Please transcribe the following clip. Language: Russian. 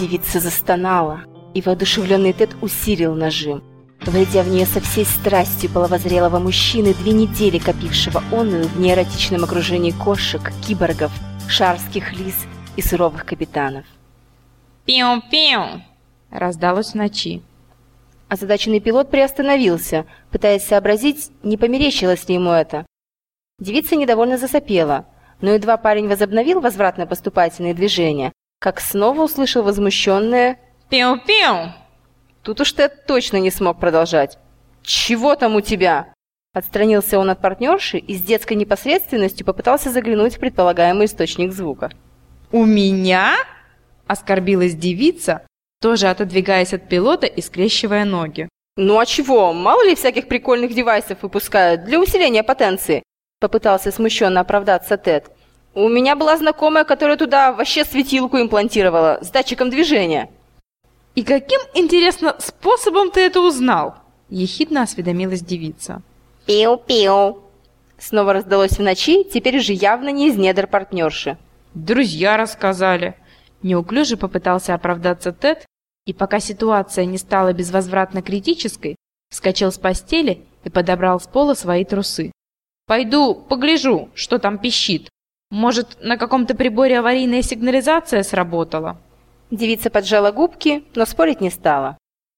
Девица застонала, и воодушевленный Тед усилил нажим. Войдя в нее со всей страстью половозрелого мужчины, две недели копившего онную в неэротичном окружении кошек, киборгов, шарских лис и суровых капитанов. «Пиу-пиу!» — раздалось в ночи. Озадаченный пилот приостановился, пытаясь сообразить, не померещилось ли ему это. Девица недовольно засопела, но едва парень возобновил возвратно-поступательные движения, как снова услышал возмущенное «Пиу-пиу!». Тут уж Тед точно не смог продолжать. «Чего там у тебя?» Отстранился он от партнерши и с детской непосредственностью попытался заглянуть в предполагаемый источник звука. «У меня?» – оскорбилась девица, тоже отодвигаясь от пилота и скрещивая ноги. «Ну а чего? Мало ли всяких прикольных девайсов выпускают для усиления потенции?» Попытался смущенно оправдаться Тед. «У меня была знакомая, которая туда вообще светилку имплантировала с датчиком движения». «И каким, интересно, способом ты это узнал?» Ехидно осведомилась девица. «Пиу-пиу!» Снова раздалось в ночи, теперь уже явно не из недр партнерши. «Друзья рассказали!» Неуклюже попытался оправдаться Тед, и пока ситуация не стала безвозвратно критической, вскочил с постели и подобрал с пола свои трусы. «Пойду погляжу, что там пищит. Может, на каком-то приборе аварийная сигнализация сработала?» Девица поджала губки, но спорить не стала.